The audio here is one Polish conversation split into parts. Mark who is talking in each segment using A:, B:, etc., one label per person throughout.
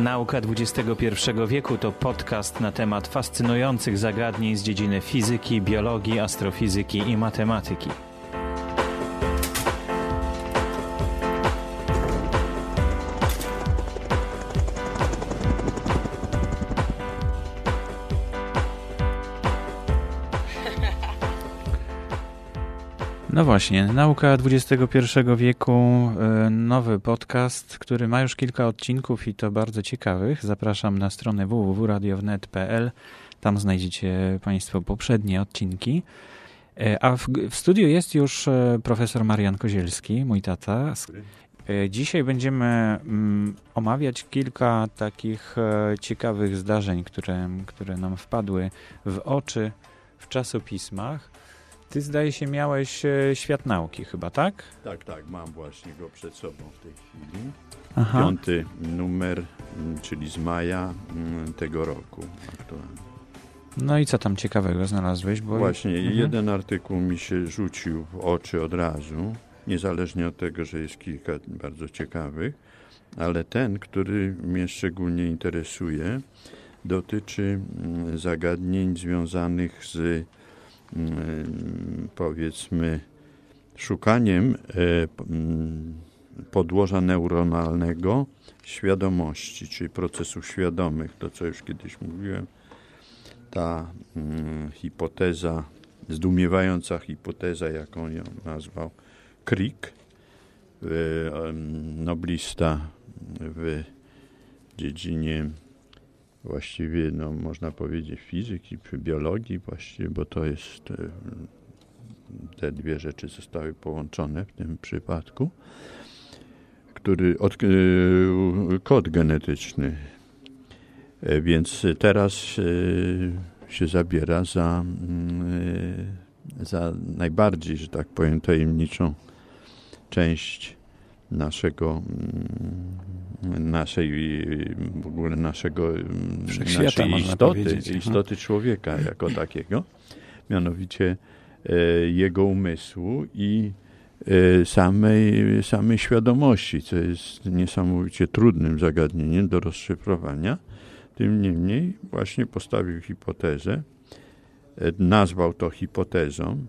A: Nauka XXI wieku to podcast na temat fascynujących zagadnień z dziedziny fizyki, biologii, astrofizyki i matematyki. No właśnie, Nauka XXI wieku, e, nowy podcast, który ma już kilka odcinków i to bardzo ciekawych. Zapraszam na stronę www.radiownet.pl. Tam znajdziecie Państwo poprzednie odcinki. E, a w, w studiu jest już e, profesor Marian Kozielski, mój tata. Dzisiaj będziemy mm, omawiać kilka takich ciekawych zdarzeń, które, które nam wpadły w oczy w czasopismach. Ty zdaje się miałeś e, świat nauki chyba, tak?
B: Tak, tak, mam właśnie go przed sobą w tej chwili. Aha. Piąty numer, czyli z maja tego roku aktualnie.
A: No i co tam ciekawego znalazłeś?
B: Bo... Właśnie, mhm. jeden artykuł mi się rzucił w oczy od razu, niezależnie od tego, że jest kilka bardzo ciekawych, ale ten, który mnie szczególnie interesuje, dotyczy zagadnień związanych z Mm, powiedzmy szukaniem e, mm, podłoża neuronalnego świadomości, czyli procesów świadomych, to co już kiedyś mówiłem, ta hmm, hipoteza, zdumiewająca hipoteza, jaką ją nazwał Crick, noblista w dziedzinie właściwie, no, można powiedzieć, fizyki biologii właściwie, bo to jest, e, te dwie rzeczy zostały połączone w tym przypadku, który, od, e, kod genetyczny. E, więc teraz się zabiera za, mm, za najbardziej, że tak powiem, tajemniczą część naszego mm, naszej w ogóle naszego
A: mm, naszej
B: istoty, istoty człowieka jako takiego, mianowicie e, jego umysłu i e, samej, samej świadomości, co jest niesamowicie trudnym zagadnieniem do rozszyfrowania. Tym niemniej właśnie postawił hipotezę, e, nazwał to hipotezą,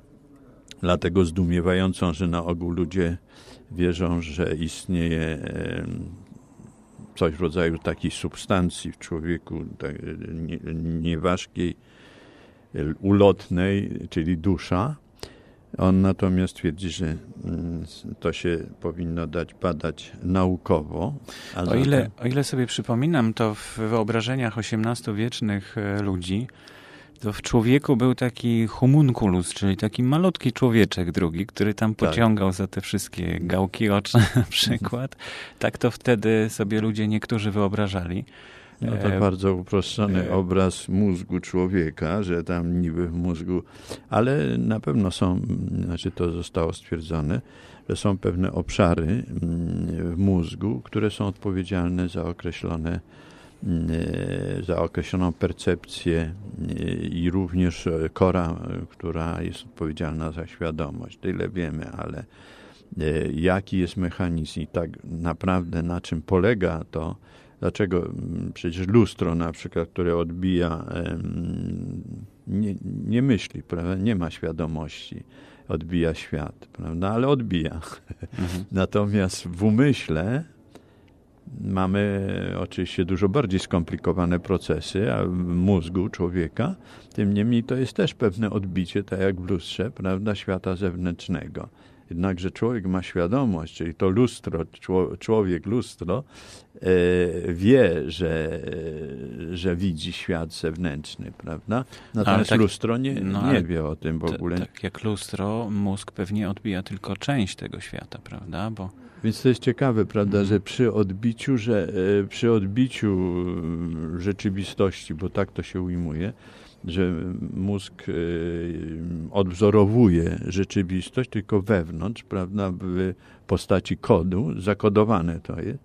B: dlatego zdumiewającą, że na ogół ludzie wierzą, że istnieje coś w rodzaju takiej substancji w człowieku, tak, nieważkiej, ulotnej, czyli dusza. On natomiast twierdzi, że mm, to się powinno dać badać naukowo.
A: O ile, o ile sobie przypominam, to w wyobrażeniach XVIII-wiecznych e, ludzi to w człowieku był taki homunculus, czyli taki malutki człowieczek drugi, który tam tak. pociągał tak. za te wszystkie gałki oczne na przykład. Tak to wtedy sobie ludzie niektórzy wyobrażali.
B: No to e, bardzo uproszczony e, obraz mózgu człowieka, że tam niby w mózgu, ale na pewno są, znaczy to zostało stwierdzone, że są pewne obszary mm, w mózgu, które są odpowiedzialne za określone za określoną percepcję e, i również kora, która jest odpowiedzialna za świadomość. Tyle wiemy, ale e, jaki jest mechanizm i tak naprawdę na czym polega to, dlaczego przecież lustro na przykład, które odbija, nie, nie myśli, prawda? nie ma świadomości, odbija świat, prawda? ale odbija. Mhm. Natomiast w umyśle mamy oczywiście dużo bardziej skomplikowane procesy a w mózgu człowieka. Tym niemniej to jest też pewne odbicie, tak jak w lustrze, prawda, świata zewnętrznego. Jednakże człowiek ma świadomość, czyli to lustro, człowiek lustro e, wie, że, że widzi świat zewnętrzny, prawda? Natomiast tak, lustro nie, no, nie wie o tym w ogóle.
A: Tak jak lustro, mózg pewnie odbija tylko część tego świata, prawda? Bo
B: więc to jest ciekawe, prawda, że przy odbiciu, że e, przy odbiciu rzeczywistości, bo tak to się ujmuje, że mózg odwzorowuje rzeczywistość tylko wewnątrz, prawda, w postaci kodu, zakodowane to jest,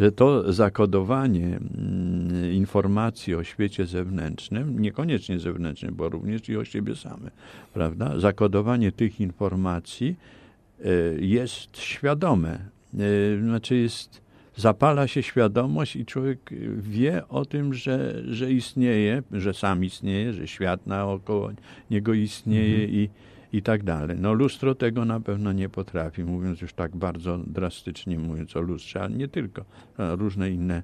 B: że to zakodowanie mm, informacji o świecie zewnętrznym, niekoniecznie zewnętrznym, bo również i o siebie same, prawda, zakodowanie tych informacji jest świadome, znaczy jest zapala się świadomość i człowiek wie o tym, że, że istnieje, że sam istnieje, że świat naokoło niego istnieje mhm. i, i tak dalej. No lustro tego na pewno nie potrafi, mówiąc już tak bardzo drastycznie, mówiąc o lustrze, ale nie tylko. Różne inne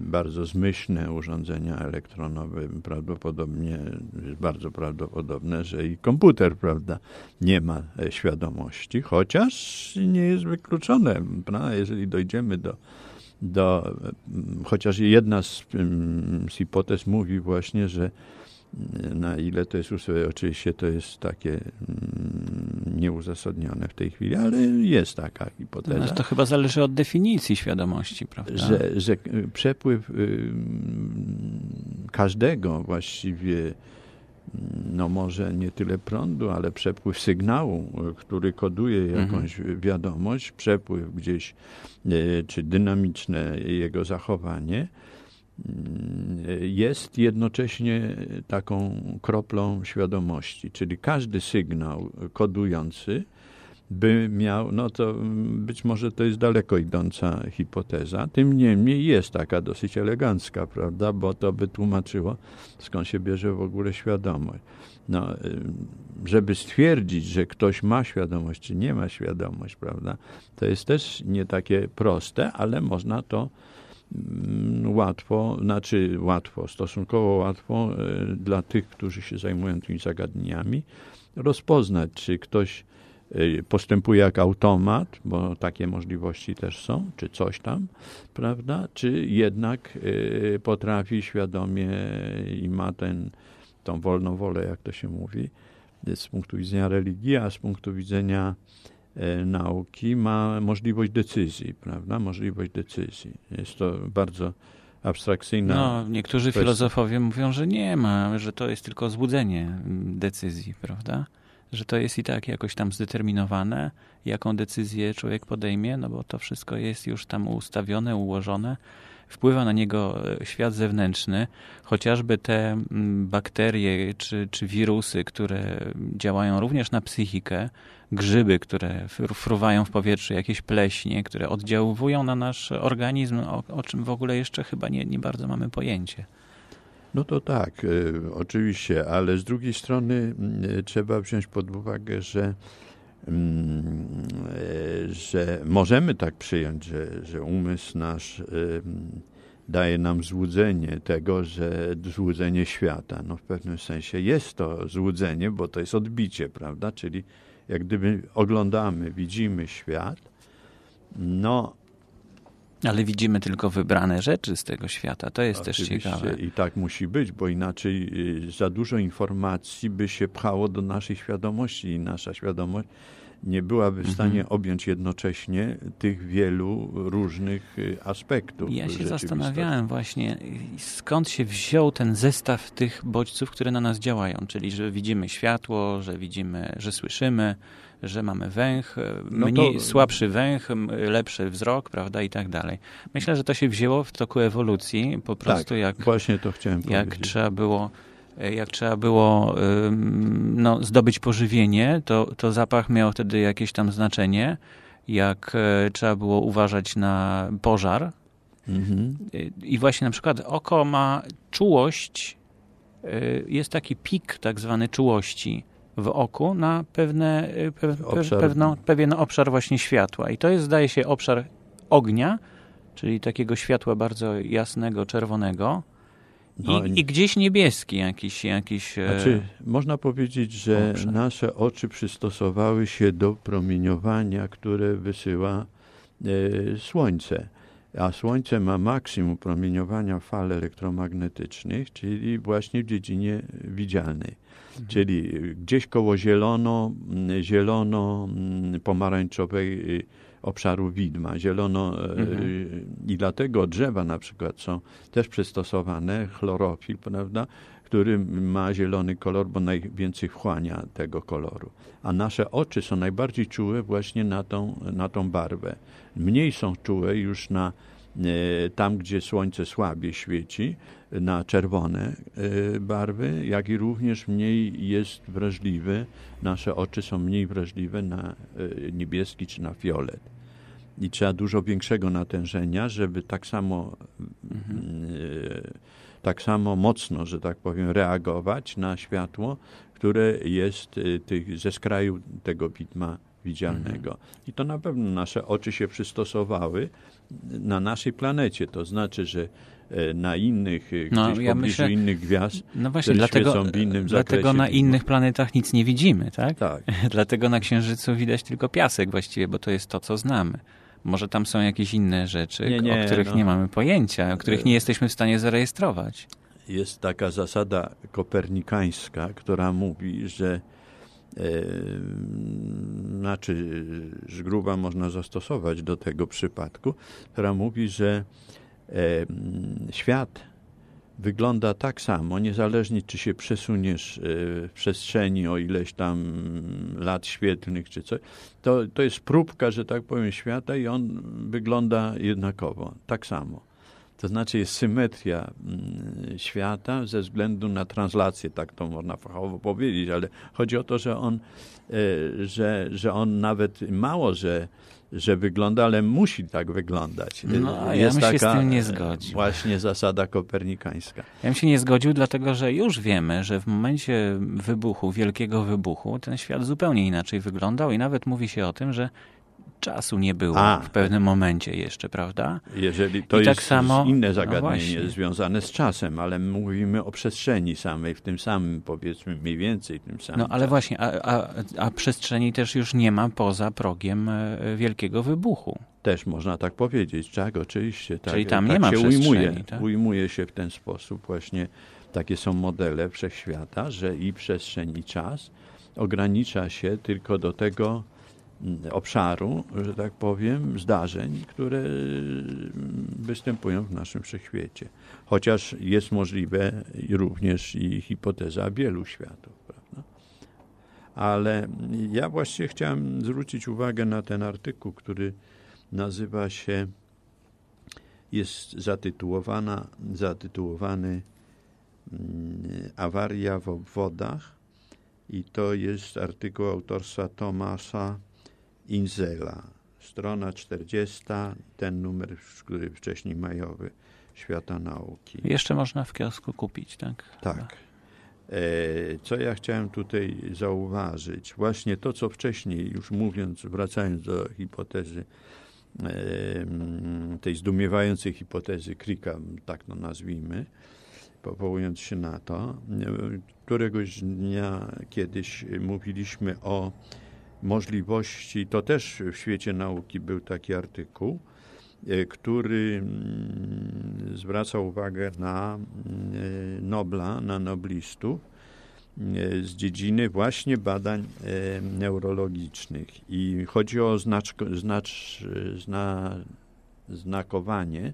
B: bardzo zmyślne urządzenia elektronowe. Prawdopodobnie, jest bardzo prawdopodobne, że i komputer, prawda, nie ma e, świadomości, chociaż nie jest wykluczone. Prawda? Jeżeli dojdziemy do, do chociaż jedna z, z hipotez mówi właśnie, że na ile to jest usługa, oczywiście to jest takie mm, nieuzasadnione w tej chwili, ale jest taka hipoteza. No,
A: to chyba zależy od definicji świadomości, prawda?
B: Że, że przepływ y, każdego właściwie, no może nie tyle prądu, ale przepływ sygnału, który koduje mhm. jakąś wiadomość, przepływ gdzieś, czy dynamiczne jego zachowanie, jest jednocześnie taką kroplą świadomości, czyli każdy sygnał kodujący by miał, no to być może to jest daleko idąca hipoteza, tym niemniej jest taka dosyć elegancka, prawda, bo to by tłumaczyło, skąd się bierze w ogóle świadomość. No, żeby stwierdzić, że ktoś ma świadomość, czy nie ma świadomość, prawda, to jest też nie takie proste, ale można to Mm, łatwo, znaczy łatwo, stosunkowo łatwo e, dla tych, którzy się zajmują tymi zagadnieniami, rozpoznać, czy ktoś e, postępuje jak automat, bo takie możliwości też są, czy coś tam, prawda, czy jednak e, potrafi świadomie i ma ten, tą wolną wolę, jak to się mówi, z punktu widzenia religii, a z punktu widzenia nauki ma możliwość decyzji, prawda? Możliwość decyzji. Jest to bardzo abstrakcyjna.
A: No, niektórzy kwestia. filozofowie mówią, że nie ma, że to jest tylko złudzenie decyzji, prawda? Że to jest i tak jakoś tam zdeterminowane, jaką decyzję człowiek podejmie, no bo to wszystko jest już tam ustawione, ułożone wpływa na niego e, świat zewnętrzny, chociażby te bakterie czy, czy wirusy, które działają również na psychikę, grzyby, które fruwają w powietrzu, jakieś pleśnie, które oddziałują na nasz organizm, o, o czym w ogóle jeszcze chyba nie, nie bardzo mamy pojęcie.
B: No to tak, y, oczywiście, ale z drugiej strony y, trzeba wziąć pod uwagę, że e, że możemy tak przyjąć, że, że umysł nasz daje nam złudzenie tego, że złudzenie świata. No w pewnym sensie jest to złudzenie, bo to jest odbicie, prawda? Czyli jak gdyby oglądamy, widzimy świat, no
A: ale widzimy tylko wybrane rzeczy z tego świata. To jest
B: Oczywiście
A: też ciekawe.
B: I tak musi być, bo inaczej y, za dużo informacji by się pchało do naszej świadomości i nasza świadomość nie byłaby w stanie mhm. objąć jednocześnie tych wielu różnych y, aspektów.
A: Ja się zastanawiałem właśnie, skąd się wziął ten zestaw tych bodźców, które na nas działają, czyli że widzimy światło, że widzimy, że słyszymy, że mamy węch, no mniej, to... słabszy węch, lepszy wzrok, prawda, i tak dalej. Myślę, że to się wzięło w toku ewolucji, po prostu
B: tak,
A: jak,
B: właśnie to chciałem
A: jak powiedzieć. trzeba było jak trzeba było no, zdobyć pożywienie, to, to zapach miał wtedy jakieś tam znaczenie. Jak e, trzeba było uważać na pożar. Mhm. I właśnie na przykład oko ma czułość, e, jest taki pik tak zwany czułości w oku na pewne, e, pe, pewien obszar właśnie światła. I to jest, zdaje się, obszar ognia, czyli takiego światła bardzo jasnego, czerwonego. No, I, I, gdzieś niebieski jakiś. jakiś
B: e, znaczy, można powiedzieć, że obszar. nasze oczy przystosowały się do promieniowania, które wysyła e, Słońce. A Słońce ma maksimum promieniowania fal elektromagnetycznych, czyli właśnie w dziedzinie widzialnej. Czyli gdzieś koło zielono, zielono pomarańczowej obszaru widma, zielono e,
A: Mhm.
B: i dlatego drzewa na przykład są też przystosowane, chlorofil, prawda, który ma zielony kolor, bo najwięcej wchłania tego koloru. A nasze oczy są najbardziej czułe właśnie na tą, na tą barwę. Mniej są czułe już na tam, gdzie słońce słabiej świeci, na czerwone e, barwy, jak i również mniej jest wrażliwy, nasze oczy są mniej wrażliwe na e, niebieski czy na fiolet. I trzeba dużo większego natężenia, żeby tak samo, e, tak samo mocno, że tak powiem, reagować na światło, które jest e, ze skraju tego widma widzialnego. I to na pewno nasze oczy się przystosowały na naszej planecie. To znaczy, że e, na innych, e,
A: No,
B: gdzieś
A: ja
B: pobliżu
A: myślę-
B: innych gwiazd,
A: No właśnie,
B: które
A: dlatego,
B: w innym
A: dlatego
B: zakresie,
A: na innych planetach nic nie widzimy, tak?
B: tak,
A: Dlatego na Księżycu widać tylko piasek właściwie, bo to jest to, co znamy. Może tam są jakieś inne rzeczy,
B: Nie, nie,
A: o których
B: no.
A: nie mamy pojęcia, o których nie jesteśmy w stanie zarejestrować.
B: jest taka zasada kopernikańska, która mówi, że e, znaczy z można zastosować do tego przypadku, która mówi, że mm, świat wygląda tak samo, niezależnie czy się przesuniesz e, w przestrzeni o ileś tam lat świetlnych czy coś, to, to jest próbka, że tak powiem, świata i on wygląda jednakowo, tak samo. To znaczy jest symetria mm, świata ze względu na translację, tak to można fachowo powiedzieć, ale chodzi o to, że on, e, że, że on nawet mało, że, że wygląda, ale musi tak wyglądać.
A: No,
B: E,
A: ja bym się z tym nie
B: e,
A: zgodził.
B: Właśnie zasada kopernikańska.
A: Ja bym się nie zgodził, dlatego że już wiemy, że w momencie wybuchu, wielkiego wybuchu, ten świat zupełnie inaczej wyglądał i nawet mówi się o tym, że czasu nie było
B: A.
A: w pewnym momencie jeszcze, prawda?
B: Jeżeli to
A: I tak
B: jest
A: samo-
B: inne
A: no
B: zagadnienie
A: właśnie.
B: związane z czasem, ale mówimy o przestrzeni samej, w tym samym, powiedzmy, mniej więcej tym samym.
A: No ale
B: czasie.
A: właśnie, a, a, a przestrzeni też już nie ma poza progiem e, wielkiego wybuchu.
B: Też można tak powiedzieć, tak, oczywiście. Tak,
A: Czyli tam
B: tak
A: nie ma
B: się
A: przestrzeni,
B: ujmuje,
A: tak?
B: ujmuje się w ten sposób. Właśnie takie są modele wszechświata, że i przestrzeń, i czas ogranicza się tylko do tego obszaru, że tak powiem, zdarzeń, które mm, występują w naszym wszechświecie. Chociaż jest możliwe również i hipoteza wielu światów, prawda? Ale ja właściwie chciałem zwrócić uwagę na ten artykuł, który nazywa się, jest zatytułowana, zatytułowany mm, Awaria w obwodach i to jest artykuł autorstwa Tomasa Inzela. Strona 40, ten numer, który wcześniej majowy Świata Nauki.
A: Jeszcze można w kiosku kupić, tak?
B: Tak. E, Co ja chciałem tutaj zauważyć? Właśnie to, co wcześniej, już mówiąc, wracając do hipotezy, tej zdumiewającej hipotezy Krika, tak to nazwijmy, powołując się na to, któregoś dnia kiedyś mówiliśmy o możliwości, to też w świecie nauki był taki artykuł, e, który mm, zwraca uwagę na mm, Nobla, na noblistów e, z dziedziny właśnie badań e, neurologicznych. I chodzi o znaczko, znacz, zna, znakowanie,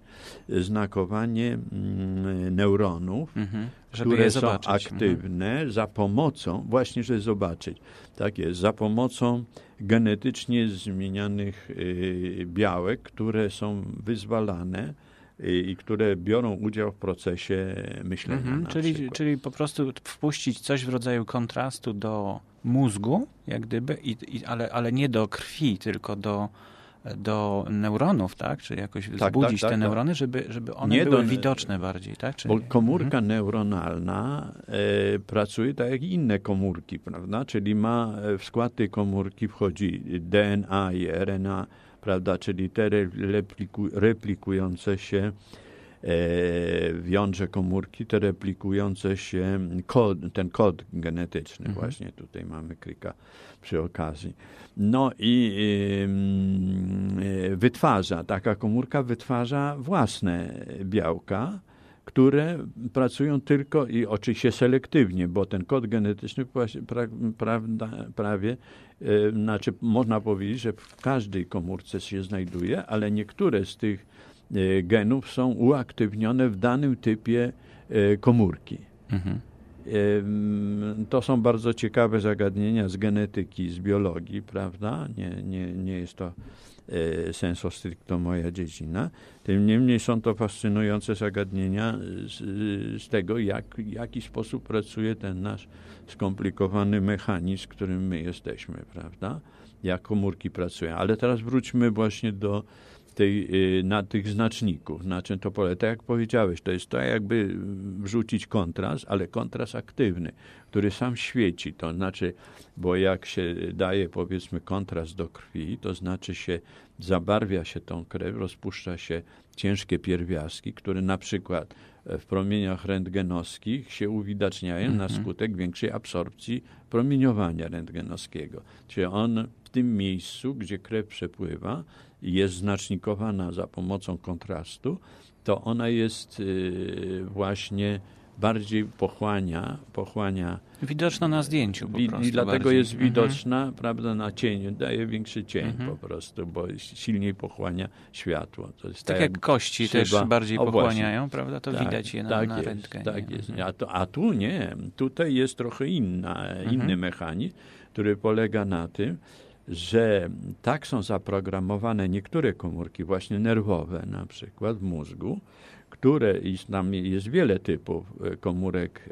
B: znakowanie mm, neuronów,
A: Mhm.
B: Które są
A: zobaczyć. Mhm.
B: aktywne za pomocą, właśnie, żeby zobaczyć, tak jest, za pomocą genetycznie zmienianych y, białek, które są wyzwalane y, i które biorą udział w procesie myślenia.
A: Mhm, czyli,
B: przykład.
A: czyli po prostu wpuścić coś w rodzaju kontrastu do mózgu, jak gdyby, i, i, ale, ale nie do krwi, tylko do, do neuronów, tak? Czyli jakoś
B: tak,
A: wzbudzić
B: tak,
A: te
B: tak.
A: neutrony, żeby, żeby one
B: Nie
A: były
B: do-
A: widoczne bardziej, tak? Czyli,
B: Bo komórka neuronalna e, pracuje tak jak inne komórki, prawda? Czyli ma e, w skład tej komórki wchodzi DNA i RNA, prawda? Czyli te re- repliku, replikujące się w jądrze komórki, te replikujące się kod, ten kod genetyczny.
A: Mhm.
B: Właśnie tutaj mamy klika przy okazji. No i e, wytwarza, taka komórka wytwarza własne białka, które pracują tylko i oczywiście selektywnie, bo ten kod genetyczny pra, prawie, e, znaczy można powiedzieć, że w każdej komórce się znajduje, ale niektóre z tych genów są uaktywnione w danym typie e, komórki. Mhm. To są bardzo ciekawe zagadnienia z genetyki, z biologii, prawda? Nie, nie, nie jest to E, sensu stricto moja dziedzina. Tym niemniej są to fascynujące zagadnienia z, z tego, jak, w jaki sposób pracuje ten nasz skomplikowany mechanizm, którym my jesteśmy, prawda? Jak komórki pracują. Ale teraz wróćmy właśnie do tej, y, na tych znaczników, na czym to polega. Tak jak powiedziałeś, to jest to jakby wrzucić kontrast, ale kontrast aktywny, który sam świeci. To znaczy, bo jak się daje powiedzmy kontrast do krwi, to znaczy się zabarwia się tą krew, rozpuszcza się ciężkie pierwiastki, które na przykład w promieniach rentgenowskich się uwidaczniają na mhm. skutek większej absorpcji promieniowania rentgenowskiego. Czyli on w tym miejscu, gdzie krew przepływa, jest znacznikowana za pomocą kontrastu, to ona jest y, właśnie bardziej pochłania, pochłania.
A: Widoczna na zdjęciu po
B: prostu. I dlatego
A: bardziej.
B: jest mhm. widoczna, mhm. prawda, na cieniu, daje większy cień mhm. po prostu, bo silniej pochłania światło.
A: To jest tak, tak jak kości też bardziej o, pochłaniają, właśnie. prawda, to tak, widać je na, tak na jest,
B: Tak jest, mhm. a, to, a tu nie, tutaj jest trochę inna, mhm. inny mechanizm, który polega na tym, że tak są zaprogramowane niektóre komórki, właśnie nerwowe na przykład w mózgu, które, i tam jest wiele typów e, komórek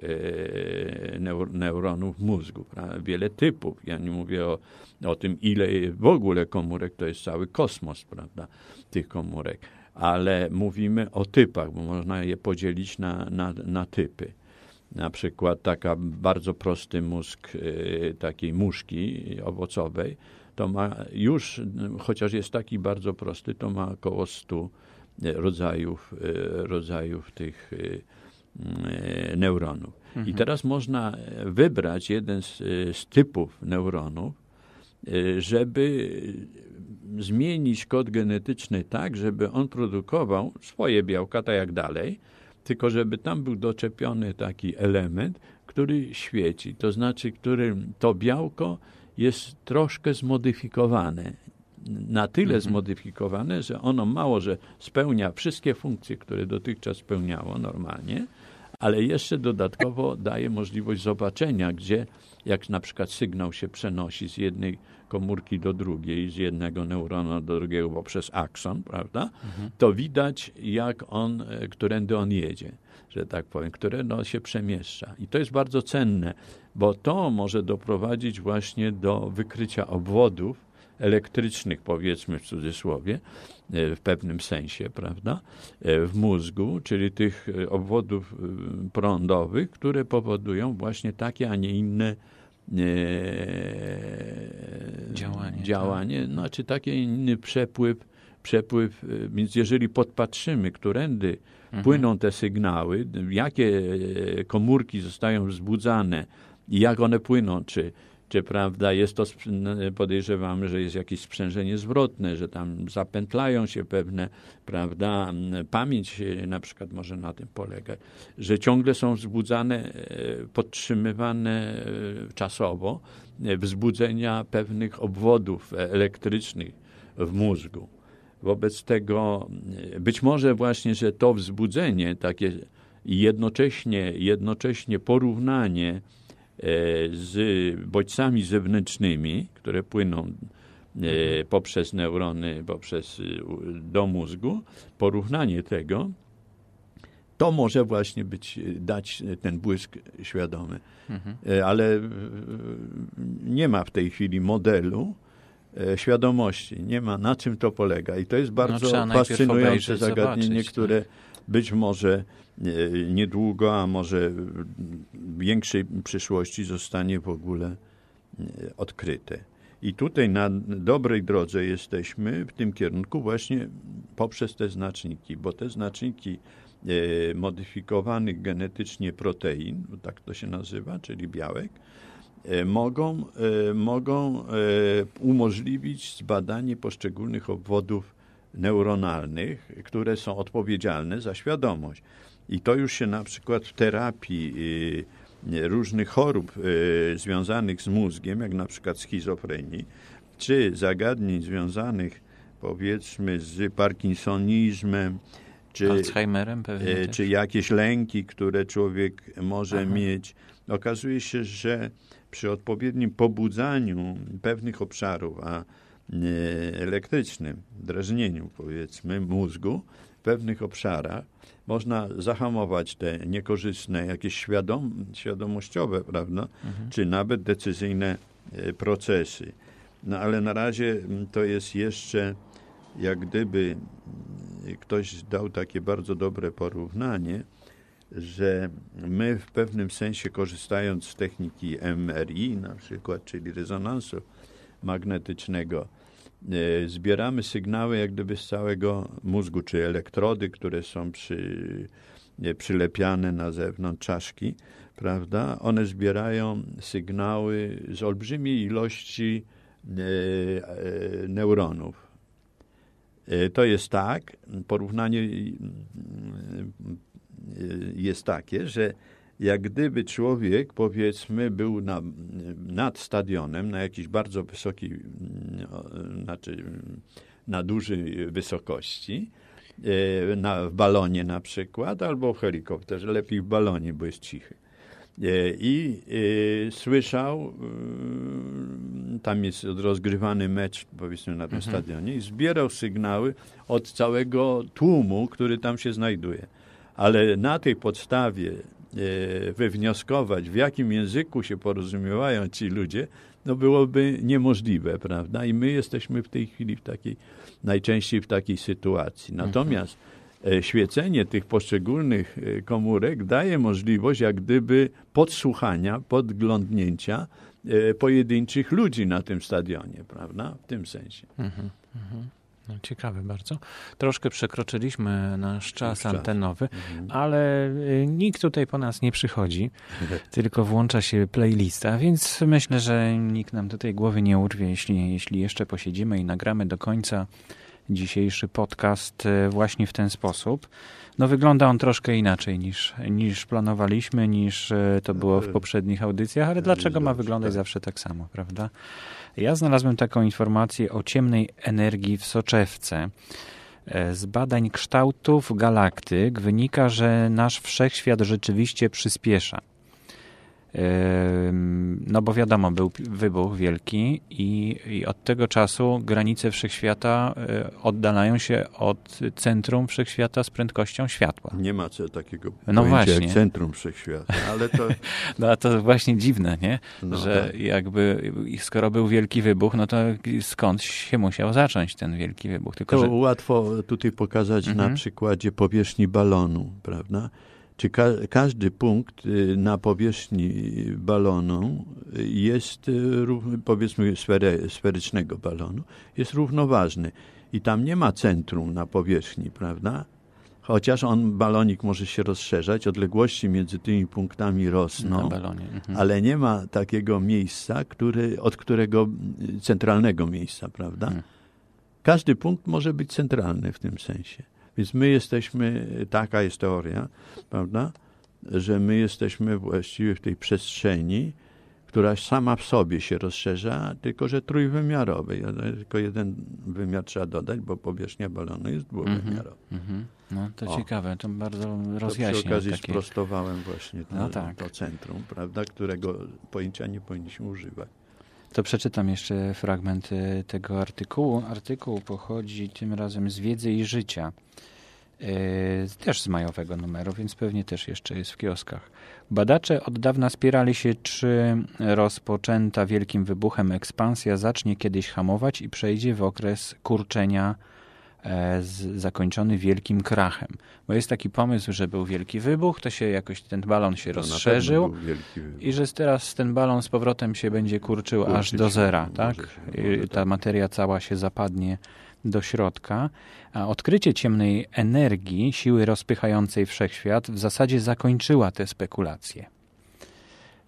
B: e, neuronów mózgu, prawda? wiele typów. Ja nie mówię o, o tym, ile w ogóle komórek, to jest cały kosmos, prawda, tych komórek. Ale mówimy o typach, bo można je podzielić na, na, na typy. Na przykład taka bardzo prosty mózg e, takiej muszki owocowej, to ma już, chociaż jest taki bardzo prosty, to ma około 100 rodzajów, e, rodzajów tych e, neuronów. Mhm. I teraz można wybrać jeden z, z typów neuronów, e, żeby zmienić kod genetyczny tak, żeby on produkował swoje białka, tak jak dalej, tylko żeby tam był doczepiony taki element, który świeci, to znaczy, który to białko jest troszkę zmodyfikowane. Na tyle mhm. zmodyfikowane, że ono mało, że spełnia wszystkie funkcje, które dotychczas spełniało normalnie, ale jeszcze dodatkowo daje możliwość zobaczenia, gdzie jak na przykład sygnał się przenosi z jednej komórki do drugiej, z jednego neurona do drugiego poprzez akson, prawda, mhm. to widać, jak on, e, którędy on jedzie, że tak powiem, które no, się przemieszcza. I to jest bardzo cenne, bo to może doprowadzić właśnie do wykrycia obwodów elektrycznych, powiedzmy w cudzysłowie, e, w pewnym sensie, prawda, e, w mózgu, czyli tych obwodów prądowych, które powodują właśnie takie, a nie inne
A: działanie,
B: działanie tak. znaczy taki inny przepływ, przepływ, więc jeżeli podpatrzymy, którędy. Płyną te sygnały, jakie komórki zostają wzbudzane i jak one płyną, czy czy prawda, jest to, podejrzewamy, że jest jakieś sprzężenie zwrotne, że tam zapętlają się pewne, prawda, pamięć na przykład może na tym polegać, że ciągle są wzbudzane, e, podtrzymywane e, czasowo e, wzbudzenia pewnych obwodów elektrycznych w mózgu. Wobec tego być może właśnie, że to wzbudzenie takie jednocześnie, jednocześnie porównanie E, z bodźcami zewnętrznymi, które płyną e, poprzez neurony, poprzez do mózgu, porównanie tego, to może właśnie być, dać ten błysk świadomy. Mhm. E, ale nie ma w tej chwili modelu świadomości, nie ma na czym to polega. I to jest no, bardzo no, fascynujące zagadnienie, zobaczyć, które tak. być może niedługo, a może w większej przyszłości zostanie w ogóle e, odkryte. I tutaj na dobrej drodze jesteśmy w tym kierunku właśnie poprzez te znaczniki, bo te znaczniki e, modyfikowanych genetycznie protein, tak to się nazywa, czyli białek, e, mogą, mogą umożliwić zbadanie poszczególnych obwodów neuronalnych, które są odpowiedzialne za świadomość. I to już się na przykład w terapii różnych chorób związanych z mózgiem, jak na przykład schizofrenii, czy zagadnień związanych powiedzmy z parkinsonizmem, czy,
A: Alzheimerem pewnie
B: e, czy jakieś lęki, które człowiek może Aha. mieć. Okazuje się, że przy odpowiednim pobudzaniu pewnych obszarów, a elektrycznym drażnieniu, powiedzmy, mózgu, w pewnych obszarach można zahamować te niekorzystne, jakieś świadom, świadomościowe, prawda, mhm. czy nawet decyzyjne e, procesy. No ale na razie to jest jeszcze jak gdyby ktoś dał takie bardzo dobre porównanie, że my w pewnym sensie korzystając z techniki MRI na przykład, czyli rezonansu magnetycznego, e, zbieramy sygnały jak gdyby z całego mózgu, czy elektrody, które są przy, przylepiane na zewnątrz czaszki, prawda? One zbierają sygnały z olbrzymiej ilości e, e, neuronów. To jest tak, porównanie jest takie, że jak gdyby człowiek, powiedzmy, był na, nad stadionem, na jakiejś bardzo wysokiej, znaczy na dużej wysokości, e, na, w balonie na przykład, albo w helikopterze, lepiej w balonie, bo jest cichy. E, I y, słyszał, y, tam jest rozgrywany mecz, powiedzmy, na tym mhm. stadionie, i zbierał sygnały od całego tłumu, który tam się znajduje. Ale na tej podstawie e, wywnioskować, w jakim języku się porozumiewają ci ludzie, no byłoby niemożliwe, prawda? I my jesteśmy w tej chwili w takiej, najczęściej w takiej sytuacji. Mhm. Natomiast mhm. świecenie tych poszczególnych e, komórek daje możliwość jak gdyby podsłuchania, podglądnięcia pojedynczych ludzi na tym stadionie, prawda? W tym sensie. Mhm.
A: No, ciekawe bardzo. Troszkę przekroczyliśmy nasz czas, czas. antenowy, mhm. ale y, nikt tutaj po nas nie przychodzi, tylko włącza się playlista, więc myślę, że nikt nam tutaj głowy nie urwie, jeśli, jeśli jeszcze posiedzimy i nagramy do końca dzisiejszy podcast y, właśnie w ten sposób. No wygląda on troszkę inaczej niż, niż planowaliśmy, niż y, to było w poprzednich audycjach, ale dlaczego ma wyglądać tak. zawsze tak samo, prawda? Ja znalazłem taką informację o ciemnej energii w soczewce. E, z badań kształtów galaktyk wynika, że nasz wszechświat rzeczywiście przyspiesza. No bo wiadomo, był wybuch wielki i, i, od tego czasu granice wszechświata e, oddalają się od centrum wszechświata z prędkością światła.
B: Nie ma co takiego no właśnie. jak centrum wszechświata, ale to...
A: no a to właśnie dziwne, nie? No, że tak. jakby skoro był wielki wybuch, no to skąd się musiał zacząć ten wielki wybuch?
B: Tylko, to że... łatwo tutaj pokazać mhm. na przykładzie powierzchni balonu, prawda? Czy ka każdy punkt y, na powierzchni balonu jest, y, powiedzmy sfery, sferycznego balonu, jest równoważny. I tam nie ma centrum na powierzchni, prawda? Chociaż on, balonik może się rozszerzać, odległości między tymi punktami rosną, mhm. ale nie ma takiego miejsca, który, od którego, centralnego miejsca, prawda? Mhm. Każdy punkt może być centralny w tym sensie. Więc my jesteśmy, taka jest teoria, prawda, że my jesteśmy właściwie w tej przestrzeni, która sama w sobie się rozszerza, tylko że trójwymiarowej. Tylko jeden wymiar trzeba dodać, bo powierzchnia balonu jest dwuwymiarowa. Mm -hmm.
A: No to o. ciekawe, to bardzo rozjaśnia. To
B: przy okazji takie... sprostowałem właśnie to, no tak. to centrum, prawda, którego pojęcia nie powinniśmy używać.
A: To przeczytam jeszcze fragment y, tego artykułu. Artykuł pochodzi tym razem z Wiedzy i Życia. Y, też z majowego numeru, więc pewnie też jeszcze jest w kioskach. Badacze od dawna spierali się, czy rozpoczęta wielkim wybuchem ekspansja zacznie kiedyś hamować i przejdzie w okres kurczenia z, zakończony wielkim krachem. Bo jest taki pomysł, że był wielki wybuch, to się jakoś ten balon się to rozszerzył i że teraz ten balon z powrotem się będzie kurczył Kurczyć, aż do zera, tak? Może, ta tak. materia cała się zapadnie do środka, a odkrycie ciemnej energii, siły rozpychającej wszechświat, w zasadzie zakończyła te spekulacje.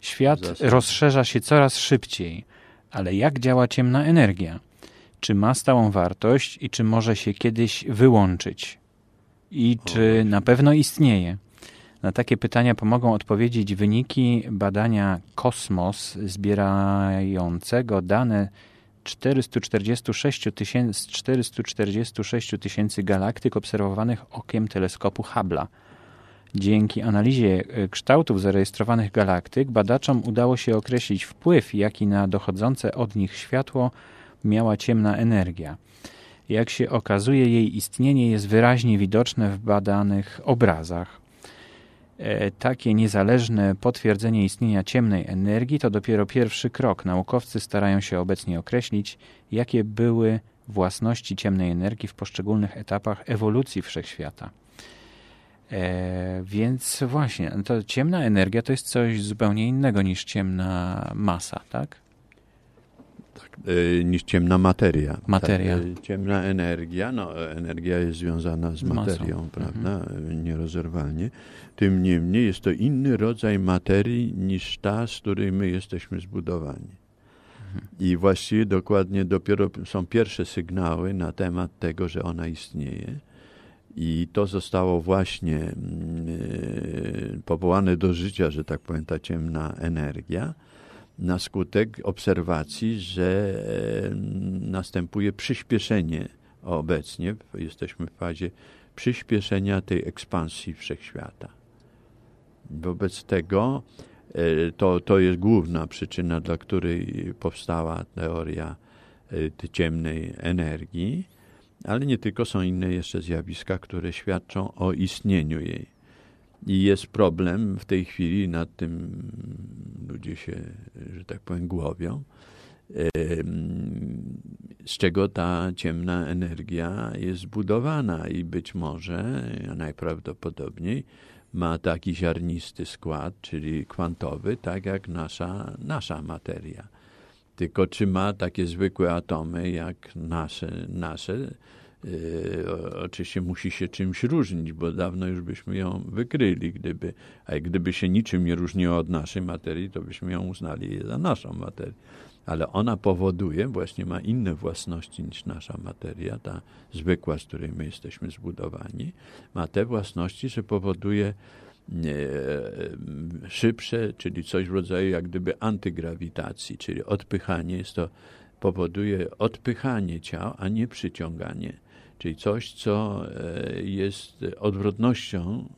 A: Świat rozszerza się coraz szybciej, ale jak działa ciemna energia? Czy ma stałą wartość i czy może się kiedyś wyłączyć? I czy na pewno istnieje? Na takie pytania pomogą odpowiedzieć wyniki badania Kosmos zbierającego dane 446 tysięcy, 446 tysięcy galaktyk obserwowanych okiem teleskopu Hubble'a. Dzięki analizie e, kształtów zarejestrowanych galaktyk badaczom udało się określić wpływ, jaki na dochodzące od nich światło miała ciemna energia. Jak się okazuje, jej istnienie jest wyraźnie widoczne w badanych obrazach. E, takie niezależne potwierdzenie istnienia ciemnej energii to dopiero pierwszy krok. Naukowcy starają się obecnie określić, jakie były własności ciemnej energii w poszczególnych etapach ewolucji wszechświata. E, więc właśnie, to ciemna energia to jest coś zupełnie innego niż ciemna masa, tak?
B: Tak, e, niż ciemna materia.
A: Materia.
B: Tak, e, ciemna energia, no energia jest związana z materią,
A: Masą.
B: prawda, mhm. nierozerwalnie. Tym niemniej jest to inny rodzaj materii niż ta, z której my jesteśmy zbudowani. Mhm. I właściwie dokładnie dopiero są pierwsze sygnały na temat tego, że ona istnieje. I to zostało właśnie yy, powołane do życia, że tak powiem, ta ciemna energia, na skutek obserwacji, że yy, następuje przyspieszenie obecnie, jesteśmy w fazie przyspieszenia tej ekspansji wszechświata. Wobec tego yy, to, to jest główna przyczyna, dla której powstała teoria ciemnej energii ale nie tylko, są inne jeszcze zjawiska, które świadczą o istnieniu jej. I jest problem w tej chwili, nad tym ludzie się, że tak powiem, głowią, z czego ta ciemna energia jest zbudowana i być może, a najprawdopodobniej, ma taki ziarnisty skład, czyli kwantowy, tak jak nasza, nasza materia. Tylko czy ma takie zwykłe atomy jak nasze, nasze oczywiście musi się czymś różnić, bo dawno już byśmy ją wykryli. Gdyby, a gdyby się niczym nie różniła od naszej materii, to byśmy ją uznali za naszą materię. Ale ona powoduje, właśnie ma inne własności niż nasza materia, ta zwykła, z której my jesteśmy zbudowani, ma te własności, że powoduje szybsze, czyli coś w rodzaju jak gdyby antygrawitacji, czyli odpychanie, jest to powoduje odpychanie ciał, a nie przyciąganie. Czyli coś, co e, jest odwrotnością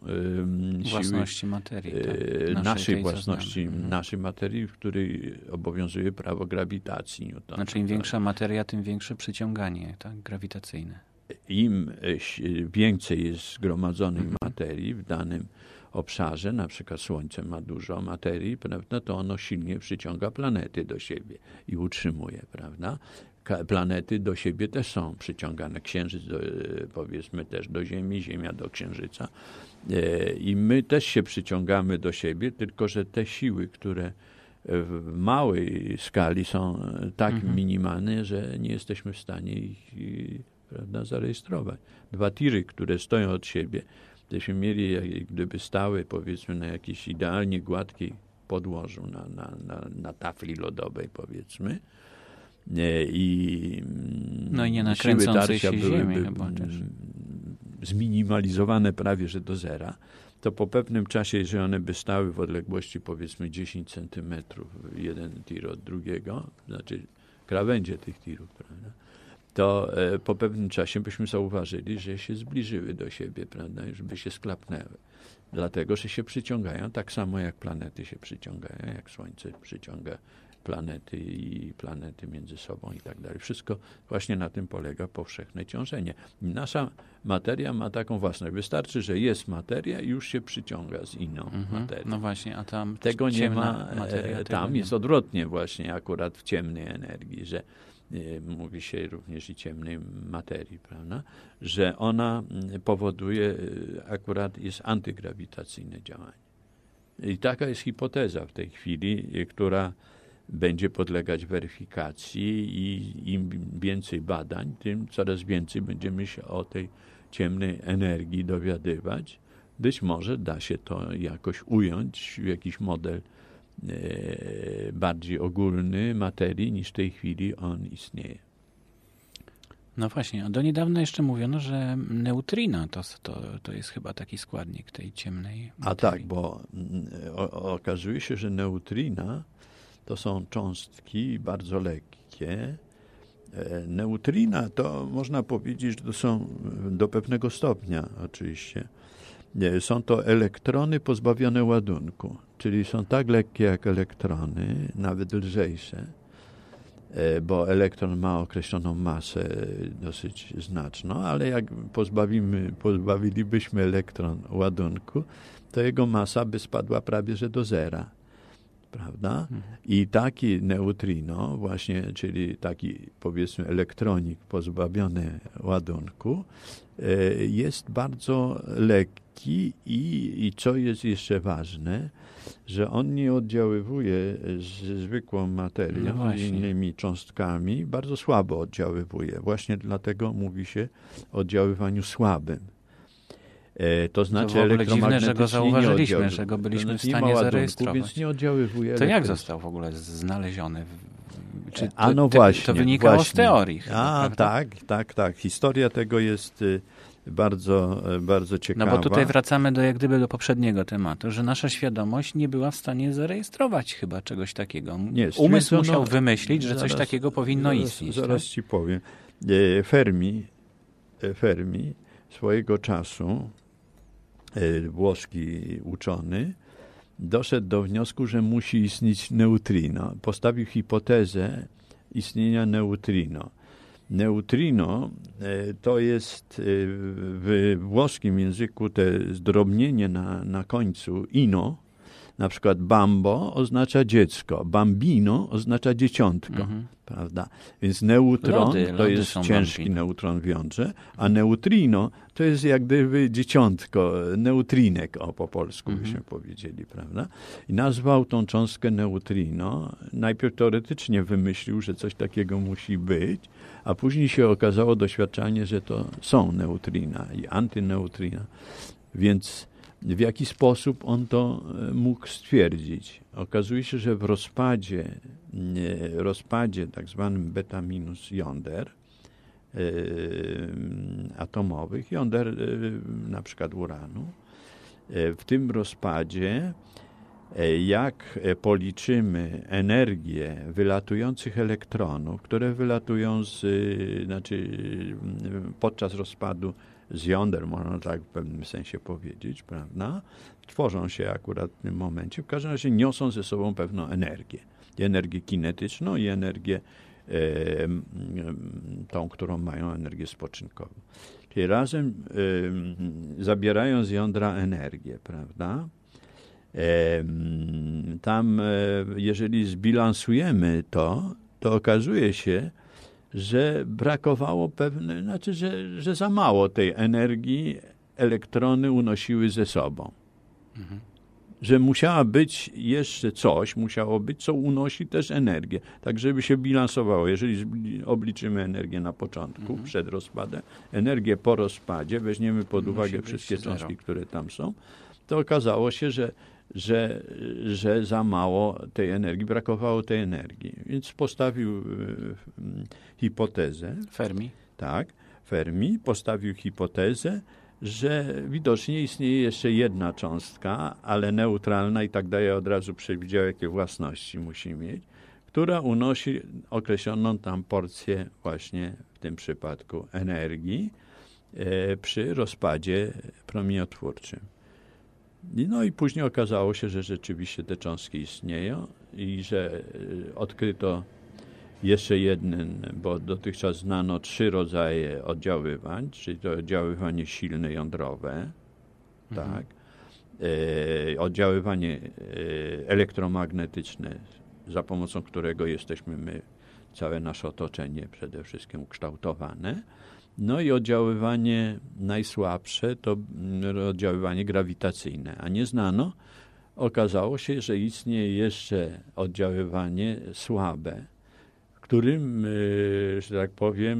A: własności siły, materii, tak?
B: E, naszej, naszej własności, mhm. naszej materii, w której obowiązuje prawo grawitacji Newtona.
A: Znaczy im większa materia, tym większe przyciąganie tak? grawitacyjne.
B: Im e, więcej jest zgromadzonej mhm. materii w danym obszarze, na przykład Słońce ma dużo materii, prawda, to ono silnie przyciąga planety do siebie i utrzymuje, prawda? Planety do siebie też są przyciągane, Księżyc do, powiedzmy też do Ziemi, Ziemia do Księżyca e, i my też się przyciągamy do siebie, tylko że te siły, które w małej skali są tak mhm. minimalne, że nie jesteśmy w stanie ich prawda, zarejestrować. Dwa tiry, które stoją od siebie, gdybyśmy mieli, gdyby stały powiedzmy na jakiejś idealnie gładkiej podłożu, na, na, na, na tafli lodowej powiedzmy, i
A: no i nie nakręcącej się ziemi chyba też.
B: zminimalizowane prawie, że do zera, to po pewnym czasie, jeżeli one by stały w odległości powiedzmy 10 centymetrów, jeden tir od drugiego, znaczy krawędzie tych tirów, prawda, to e, po pewnym czasie byśmy zauważyli, że się zbliżyły do siebie, prawda, już by się sklapnęły. Dlatego, że się przyciągają tak samo jak planety się przyciągają, jak Słońce przyciąga planety i planety między sobą i tak dalej. Wszystko właśnie na tym polega powszechne ciążenie. Nasza materia ma taką własność. Wystarczy, że jest materia i już się przyciąga z inną mhm. materią.
A: No właśnie, a tam
B: tego nie ma. Materia, tam jest odwrotnie właśnie akurat w ciemnej energii, że e, mówi się również i ciemnej materii, prawda, że ona mm, powoduje, e, akurat jest antygrawitacyjne działanie. I taka jest hipoteza w tej chwili, która będzie podlegać weryfikacji i im więcej badań, tym coraz więcej będziemy się o tej ciemnej energii dowiadywać. Być może da się to jakoś ująć w jakiś model e, bardziej ogólny materii, niż w tej chwili on istnieje.
A: No właśnie, a do niedawna jeszcze mówiono, że neutrina to, to, to jest chyba taki składnik tej ciemnej.
B: A tak, bo mm, okazuje się, że neutrina to są cząstki bardzo lekkie. E, neutrina to można powiedzieć, że to są do pewnego stopnia oczywiście. Są to elektrony pozbawione ładunku, czyli są tak lekkie jak elektrony, nawet lżejsze E, bo elektron ma określoną masę dosyć znaczną, ale jak pozbawimy, pozbawilibyśmy elektron ładunku, to jego masa by spadła prawie że do zera. Prawda? Mhm. I taki neutrino, właśnie, czyli taki powiedzmy elektronik pozbawiony ładunku, e, jest bardzo lekki i, i co jest jeszcze ważne, że on nie oddziaływuje z zwykłą materią, no innymi cząstkami, bardzo słabo oddziaływuje. Właśnie dlatego mówi się o oddziaływaniu słabym.
A: E, to znaczy to dziwne, że go zauważyliśmy, że go byliśmy w stanie zarejestrować.
B: Więc nie oddziaływuje.
A: To jak został w ogóle znaleziony?
B: Czy to, A no właśnie.
A: To wynikało
B: właśnie.
A: z teorii. Chyba,
B: A tak, tak, tak. Historia tego jest y, bardzo, e, bardzo ciekawa.
A: No bo tutaj wracamy do jak gdyby do poprzedniego tematu, że nasza świadomość nie była w stanie zarejestrować chyba czegoś takiego. Nie, Umysł musiał wymyślić, że zaraz, coś takiego powinno
B: zaraz,
A: istnieć.
B: Zaraz tak? ci powiem. E, Fermi, e, Fermi swojego czasu, włoski uczony, doszedł do wniosku, że musi istnieć neutrino. Postawił hipotezę istnienia neutrino. Neutrino e, to jest e, w włoskim języku te zdrobnienie na, na końcu ino, na przykład bambo oznacza dziecko, bambino oznacza dzieciątko, mhm. prawda? Więc neutron lody, to lody jest ciężki bambino. neutron wiąże, a neutrino to jest jak gdyby dzieciątko, neutrinek, o po polsku mhm. byśmy powiedzieli, prawda? I nazwał tą cząstkę neutrino. Najpierw teoretycznie wymyślił, że coś takiego musi być, a później się okazało doświadczanie, że to są neutrina i antyneutrina. Więc w jaki sposób on to e, mógł stwierdzić? Okazuje się, że w rozpadzie, rozpadzie tak zwanym beta minus jąder e, atomowych, jąder e, na przykład uranu, w tym rozpadzie jak policzymy energię wylatujących elektronów, które wylatują z, znaczy podczas rozpadu z jąder, można tak w pewnym sensie powiedzieć, prawda? Tworzą się akurat w tym momencie. W każdym razie niosą ze sobą pewną energię. I energię kinetyczną i energię tą, którą mają energię spoczynkową. Czyli razem e, zabierają z jądra energię, prawda? E, tam, jeżeli zbilansujemy to, to okazuje się, że brakowało pewne, znaczy, że, że za mało tej energii elektrony unosiły ze sobą. Mhm. Że musiała być jeszcze coś, musiało być, co unosi też energię, tak żeby się bilansowało. Jeżeli obliczymy energię na początku, mhm. przed rozpadem, energię po rozpadzie, weźmiemy pod uwagę wszystkie cząstki, które tam są, to okazało się, że że, że za mało tej energii, brakowało tej energii. Więc postawił e, hipotezę.
A: Fermi.
B: Tak, Fermi postawił hipotezę, że widocznie istnieje jeszcze jedna cząstka, ale neutralna i tak dalej, od razu przewidział, jakie własności musi mieć, która unosi określoną tam porcję właśnie w tym przypadku energii e, przy rozpadzie promieniotwórczym. No i później okazało się, że rzeczywiście te cząstki istnieją i że e, odkryto jeszcze jeden, bo dotychczas znano trzy rodzaje oddziaływań, czyli to oddziaływanie silne jądrowe, mhm. tak, e, oddziaływanie e, elektromagnetyczne, za pomocą którego jesteśmy my, całe nasze otoczenie przede wszystkim ukształtowane, no i oddziaływanie najsłabsze to mm, oddziaływanie grawitacyjne, a nie znano. Okazało się, że istnieje jeszcze oddziaływanie słabe, którym, e, że tak powiem,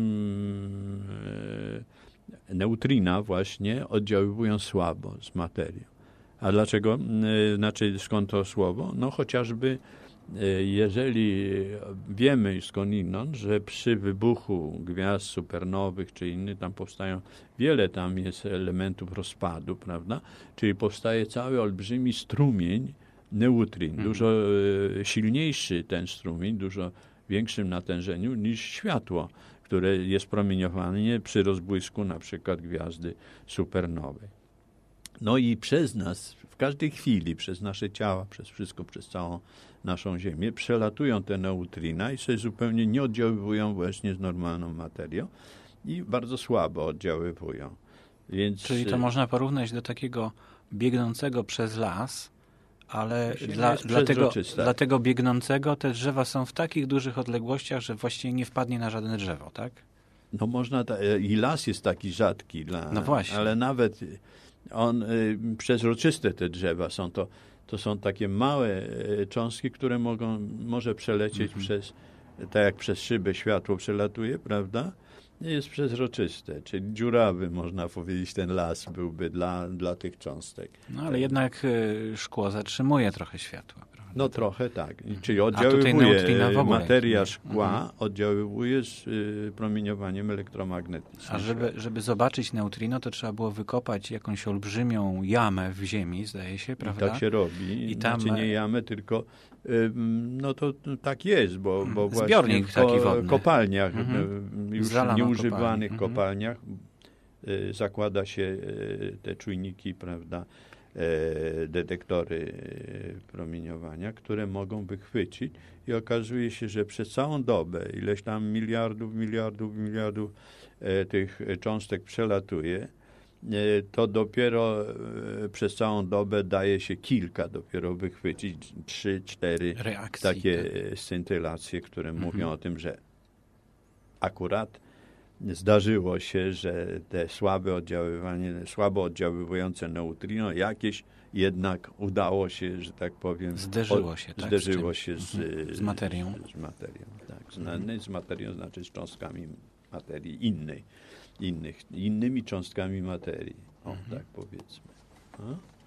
B: e, neutrina właśnie oddziaływują słabo z materią. A dlaczego? E, znaczy, skąd to słowo? No chociażby jeżeli wiemy skądinąd, że przy wybuchu gwiazd supernowych czy innych tam powstają, wiele tam jest elementów rozpadu, prawda? Czyli powstaje cały olbrzymi strumień neutrin, mhm. dużo silniejszy ten strumień, dużo większym natężeniu niż światło, które jest promieniowanie przy rozbłysku na przykład gwiazdy supernowej. No i przez nas, w każdej chwili, przez nasze ciała, przez wszystko, przez całą naszą Ziemię, przelatują te neutrina i sobie zupełnie nie oddziaływują właśnie z normalną materią i bardzo słabo oddziaływują. Więc...
A: Czyli to można porównać do takiego biegnącego przez las, ale dla, dla, tego, dla tego biegnącego te drzewa są w takich dużych odległościach, że właściwie nie wpadnie na żadne drzewo, tak?
B: No można, ta, i las jest taki rzadki, dla,
A: no właśnie.
B: ale nawet on, y, przezroczyste te drzewa są to, to są takie małe y, cząstki, które mogą, może przelecieć mhm. przez, tak jak przez szybę światło przelatuje, prawda? Jest przezroczyste, czyli dziurawy, można powiedzieć, ten las byłby dla, dla tych cząstek.
A: No ale jednak y, szkło zatrzymuje trochę światła.
B: No trochę tak, czyli oddziaływuje, materia szkła mhm. oddziaływuje z y, promieniowaniem elektromagnetycznym.
A: A żeby, żeby zobaczyć neutrino, to trzeba było wykopać jakąś olbrzymią jamę w ziemi, zdaje się, prawda?
B: I tak się robi, I tam... znaczy nie jamę, tylko no to tak jest, bo, bo
A: właśnie Zbiornik w wodny.
B: kopalniach, mhm. już nieużywanych mhm. kopalniach y, zakłada się te czujniki, prawda, e, detektory y, promieniowania, które mogą wychwycić i okazuje się, że przez całą dobę ileś tam miliardów, miliardów, miliardów e, tych cząstek przelatuje, E, to dopiero e, przez całą dobę daje się kilka dopiero wychwycić, trzy, cztery Reakcji, takie tak. scintylacje, które mhm. mówią o tym, że akurat zdarzyło się, że te słabe oddziaływanie, słabo oddziaływujące neutrino jakieś jednak udało się, że tak powiem,
A: zderzyło się, tak,
B: zderzyło z się z,
A: mhm. z, materią.
B: Z, z materią, tak. Z, mhm. z materią znaczy z cząstkami materii innej innych, innymi cząstkami materii. O, mhm. tak powiedzmy. A?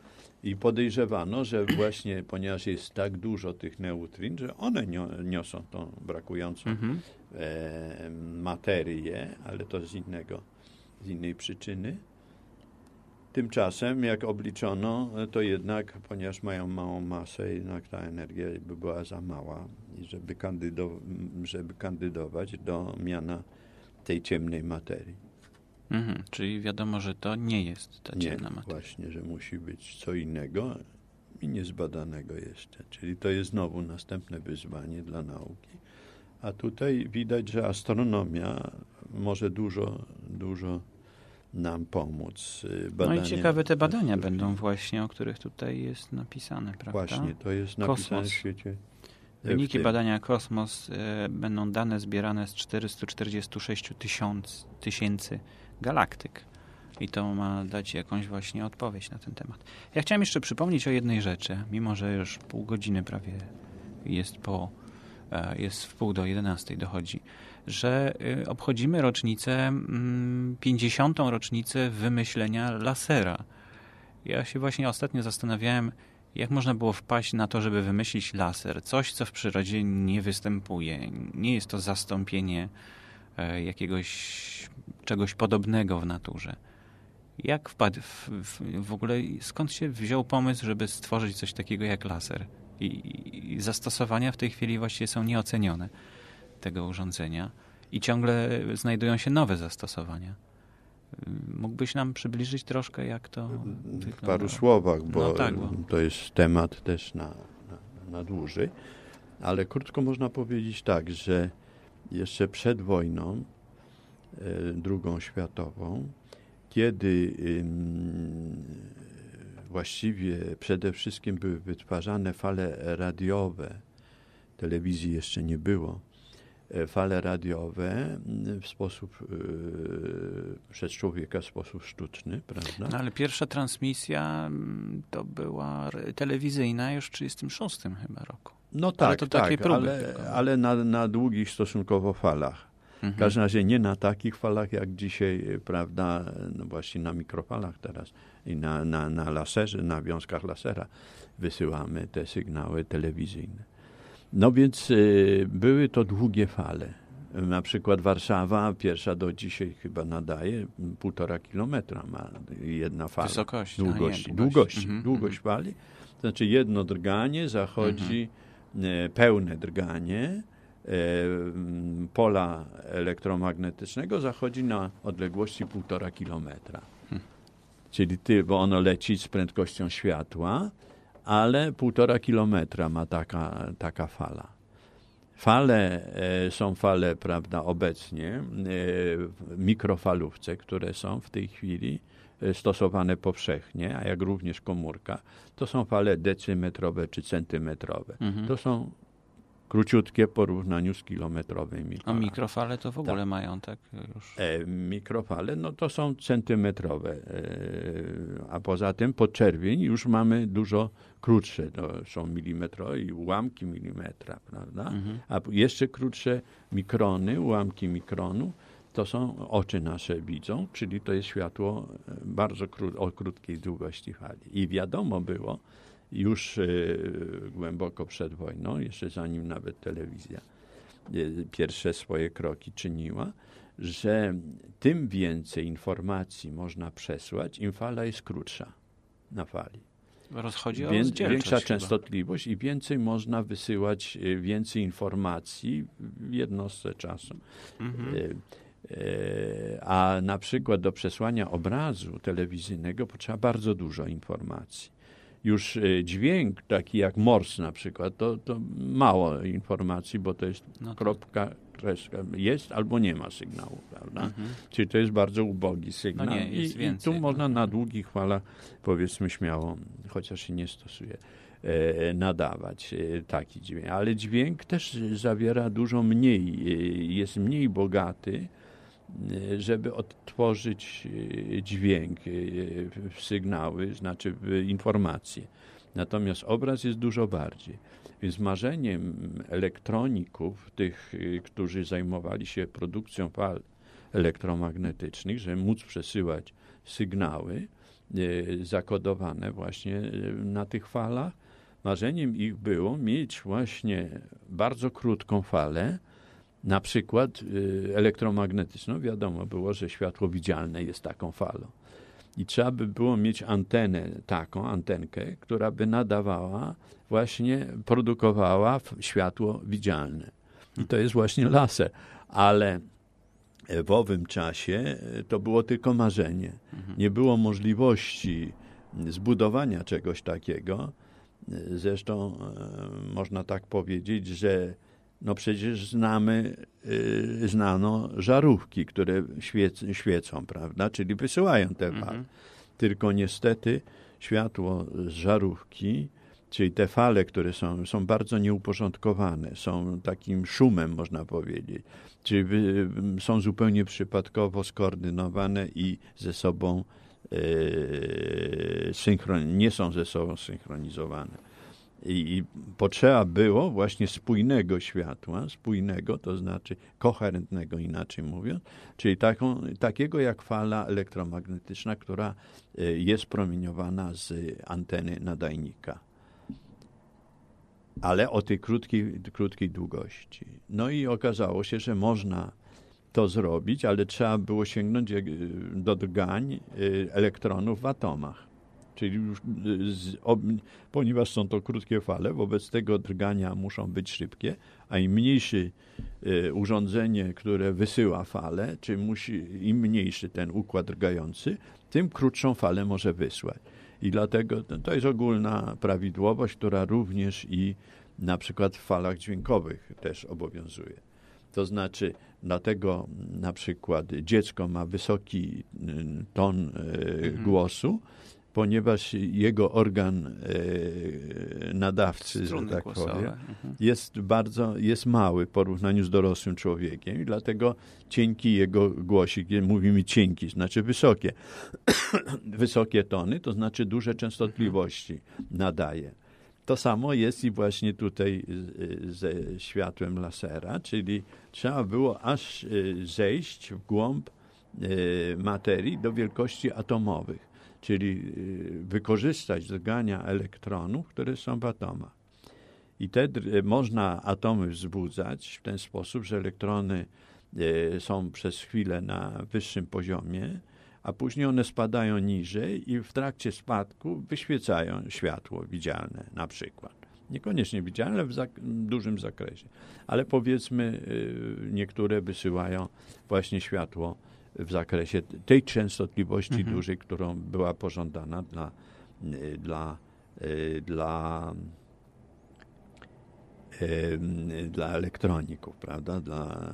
B: I podejrzewano, że właśnie ponieważ jest tak dużo tych neutrin, że one niosą tą brakującą mhm. e, materię, ale to z innego, z innej przyczyny. Tymczasem, jak obliczono, to jednak, ponieważ mają małą masę, jednak ta energia by była za mała, żeby, żeby kandydować do miana tej ciemnej materii.
A: Mhm, czyli wiadomo, że to nie jest ta ciemna nie, materia.
B: właśnie, że musi być co innego i niezbadanego jeszcze. Czyli to jest znowu następne wyzwanie dla nauki. A tutaj widać, że astronomia może dużo, dużo nam pomóc.
A: Badania, no i ciekawe te badania będą właśnie, o których tutaj jest napisane, prawda?
B: Właśnie, to jest napisane Kosmos. w świecie.
A: Wyniki badania Kosmos y, będą dane zbierane z 446 tysiąc, tysięcy galaktyk. I to ma dać jakąś właśnie odpowiedź na ten temat. Ja chciałem jeszcze przypomnieć o jednej rzeczy, mimo że już pół godziny prawie jest po, e, jest w pół do 11 dochodzi, że y, obchodzimy rocznicę, 50. Mm, rocznicę wymyślenia lasera. Ja się właśnie ostatnio zastanawiałem, jak można było wpaść na to, żeby wymyślić laser? Coś, co w przyrodzie nie występuje. Nie jest to zastąpienie jakiegoś czegoś podobnego w naturze. Jak wpadł w, w, w, ogóle, skąd się wziął pomysł, żeby stworzyć coś takiego jak laser? I, I, zastosowania w tej chwili właściwie są nieocenione tego urządzenia i ciągle znajdują się nowe zastosowania. Mógłbyś nam przybliżyć troszkę, jak to
B: wygląda? W paru słowach, bo, no tak, bo, to jest temat też na, na, na dłużej. Ale krótko można powiedzieć tak, że jeszcze przed wojną E, drugą światową, kiedy właściwie przede wszystkim były wytwarzane fale radiowe, telewizji jeszcze nie było, e, fale radiowe w sposób e, przez człowieka w sposób sztuczny, prawda?
A: No, ale pierwsza transmisja to była telewizyjna już w 1936 chyba roku.
B: No tak, ale to tak, próby ale, ale na, na długich stosunkowo falach. Mhm. W każdym razie nie na takich falach jak dzisiaj, prawda, no właśnie na mikrofalach teraz i na, na, na laserze, na wiązkach lasera wysyłamy te sygnały telewizyjne. No więc y, były to długie fale. Na przykład Warszawa, pierwsza do dzisiaj chyba nadaje, półtora kilometra ma jedna fala.
A: Wysokość.
B: Długość,
A: a nie,
B: długość,
A: Mhm,
B: długość
A: mhm.
B: fali. To znaczy jedno drganie zachodzi, e, pełne drganie e, pola elektromagnetycznego zachodzi na odległości półtora kilometra. Czyli ty, bo ono leci z prędkością światła, ale półtora kilometra ma taka, taka fala. Fale e, są fale, prawda, obecnie e, mikrofalówce, które są w tej chwili e, stosowane powszechnie, a jak również komórka, to są fale decymetrowe czy centymetrowe.
A: Mhm.
B: To są króciutkie w porównaniu z kilometrowymi.
A: A mikrofale to w ogóle mają tak już.
B: E, mikrofale, no to są centymetrowe, e, a poza tym podczerwień już mamy dużo krótsze, to są milimetrowe i ułamki milimetra, prawda?
A: Mhm.
B: A jeszcze krótsze mikrony, ułamki mikronu, to są oczy nasze widzą, czyli to jest światło e, bardzo o krótkiej długości fali. I wiadomo było już e, głęboko przed wojną, jeszcze zanim nawet telewizja e, pierwsze swoje kroki czyniła, że tym więcej informacji można przesłać, im fala jest krótsza na fali.
A: Rozchodzi o
B: Wię- większa
A: chyba.
B: częstotliwość i więcej można wysyłać e, więcej informacji w jednostce czasu.
A: Mhm.
B: E, A na przykład do przesłania obrazu telewizyjnego potrzeba bardzo dużo informacji. Już e, dźwięk, taki jak mors na przykład, to, to mało informacji, bo to jest
A: No to-
B: kropka, kreska. Jest albo nie ma sygnału, prawda?
A: Mhm.
B: Czyli to jest bardzo ubogi sygnał.
A: No nie,
B: I, I tu można na długich falach, powiedzmy śmiało, chociaż się nie stosuje, e, nadawać taki dźwięk. Ale dźwięk też zawiera dużo mniej, jest mniej bogaty, żeby odtworzyć e, dźwięk e, sygnały, znaczy informacje. Natomiast obraz jest dużo bardziej. Więc marzeniem elektroników, tych, y, którzy zajmowali się produkcją fal elektromagnetycznych, że móc przesyłać sygnały zakodowane właśnie na tych falach, marzeniem ich było mieć właśnie bardzo krótką falę, na przykład y, elektromagnetyczną. Wiadomo było, że światło widzialne jest taką falą. I trzeba by było mieć antenę taką, antenkę, która by nadawała, właśnie produkowała światło widzialne. I to jest właśnie laser. Ale e, w owym czasie e, to było tylko marzenie. Nie było możliwości zbudowania czegoś takiego. E, Zresztą można tak powiedzieć, że no przecież znamy, y, znano żarówki, które świec, świecą, prawda? Czyli wysyłają te fale.
A: Mhm.
B: Tylko niestety światło z żarówki, czyli te fale, które są, są bardzo nieuporządkowane, są takim szumem, można powiedzieć, czyli wy, są zupełnie przypadkowo skoordynowane i ze sobą e, synchron, nie są ze sobą synchronizowane. I, potrzeba było właśnie spójnego światła, spójnego, to znaczy koherentnego inaczej mówiąc, czyli taką, takiego jak fala elektromagnetyczna, która e, jest promieniowana z anteny nadajnika. Ale o tej krótkiej, krótkiej długości. No i okazało się, że można to zrobić, ale trzeba było sięgnąć do drgań e, elektronów w atomach. Czyli już y, z, ob, ponieważ są to krótkie fale, wobec tego drgania muszą być szybkie, a im mniejszy y, urządzenie, które wysyła falę, czy musi, im mniejszy ten układ drgający, tym krótszą falę może wysłać. I dlatego to, to jest ogólna prawidłowość, która również i na przykład w falach dźwiękowych też obowiązuje. To znaczy, dlatego na przykład dziecko ma wysoki y, ton y,
A: Mhm.
B: głosu, ponieważ jego organ e, nadawcy,
A: Struny
B: że tak
A: głosowe.
B: powiem,
A: Mhm.
B: jest bardzo jest mały w porównaniu z dorosłym człowiekiem i dlatego cienki jego głosik, mówimy cienki, znaczy wysokie, wysokie tony, to znaczy duże częstotliwości nadaje. To samo jest i właśnie tutaj z- ze światłem lasera, czyli trzeba było aż zejść w głąb materii do wielkości atomowych, czyli y, wykorzystać drgania elektronów, które są w atomach. I te dr- można atomy wzbudzać w ten sposób, że elektrony e, są przez chwilę na wyższym poziomie, a później one spadają niżej i w trakcie spadku wyświecają światło widzialne na przykład. Niekoniecznie widzialne w zak- dużym zakresie, ale powiedzmy y, niektóre wysyłają właśnie światło w zakresie tej częstotliwości
A: Mhm.
B: dużej, którą była pożądana dla, dla, dla, dla elektroników, prawda? Dla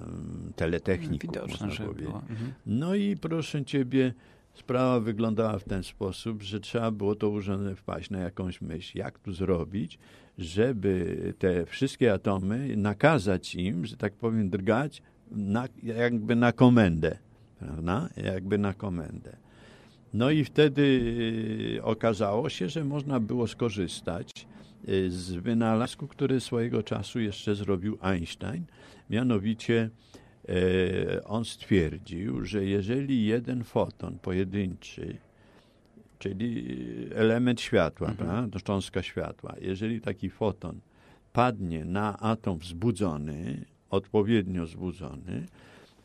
B: teletechników,
A: Widoczne,
B: można powiedzieć.
A: Mhm.
B: No i proszę ciebie, sprawa wyglądała w ten sposób, że trzeba było to urządzenie wpaść na jakąś myśl, jak tu zrobić, żeby te wszystkie atomy nakazać im, że tak powiem, drgać na, jakby na komendę, prawda? Jakby na komendę. No i wtedy y, okazało się, że można było skorzystać y, z wynalazku, który swojego czasu jeszcze zrobił Einstein. Mianowicie e, on stwierdził, że jeżeli jeden foton pojedynczy, czyli element światła,
A: Mhm.
B: prawda, cząstka światła, jeżeli taki foton padnie na atom wzbudzony, odpowiednio wzbudzony,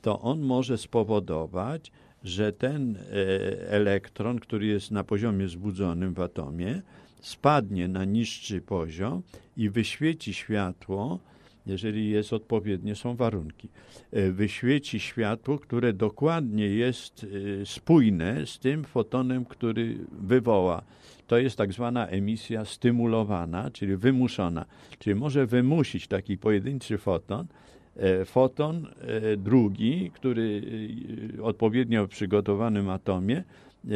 B: to on może spowodować, że ten e, elektron, który jest na poziomie wzbudzonym w atomie, spadnie na niższy poziom i wyświeci światło, jeżeli jest odpowiednie, są warunki, e, wyświeci światło, które dokładnie jest e, spójne z tym fotonem, który wywoła. To jest tak zwana emisja stymulowana, czyli wymuszona, czyli może wymusić taki pojedynczy foton, foton e, drugi, który e, odpowiednio w przygotowanym atomie e,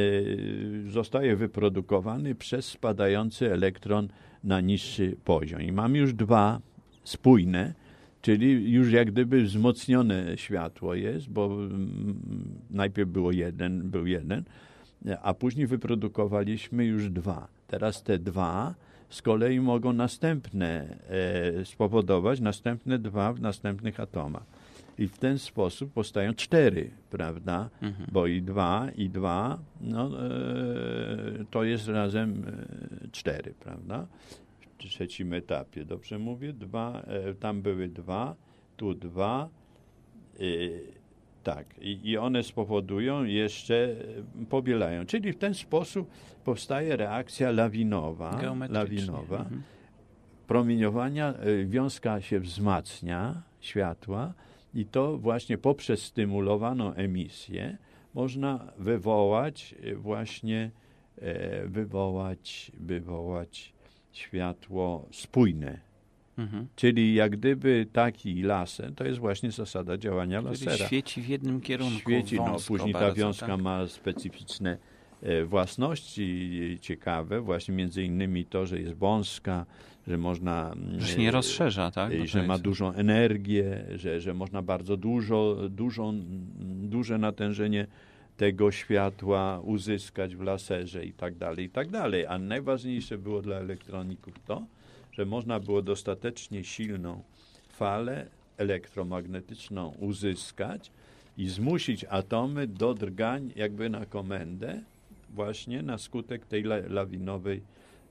B: zostaje wyprodukowany przez spadający elektron na niższy poziom. I mam już dwa spójne, czyli już jak gdyby wzmocnione światło jest, bo mm, najpierw było jeden, był jeden, a później wyprodukowaliśmy już dwa. Teraz te dwa z kolei mogą następne e, spowodować, następne dwa w następnych atomach. I w ten sposób powstają cztery, prawda?
A: Mhm.
B: Bo i dwa, i dwa, no, e, to jest razem e, cztery, prawda? W trzecim etapie, dobrze mówię? Dwa, e, tam były dwa, tu dwa, e, tak, i, i one spowodują jeszcze, e, pobielają. Czyli w ten sposób powstaje reakcja lawinowa, lawinowa
A: Mhm.
B: promieniowania y, wiązka się wzmacnia światła i to właśnie poprzez stymulowaną emisję można wywołać y, właśnie e, wywołać, wywołać światło spójne.
A: Mhm.
B: Czyli jak gdyby taki laser, to jest właśnie zasada działania
A: Który
B: lasera
A: świeci w jednym kierunku.
B: świeci, no później ta
A: bardzo,
B: wiązka
A: tak?
B: ma specyficzne e, własności ciekawe, właśnie między innymi to, że jest wąska, że można... mm,
A: Że się nie rozszerza, tak?
B: e,
A: No to
B: że ma
A: jest-
B: dużą energię, że, że można bardzo dużo, dużą, duże natężenie tego światła uzyskać w laserze i tak dalej, i tak dalej. A najważniejsze było dla elektroników to, że można było dostatecznie silną falę elektromagnetyczną uzyskać i zmusić atomy do drgań jakby na komendę właśnie na skutek tej la- lawinowej,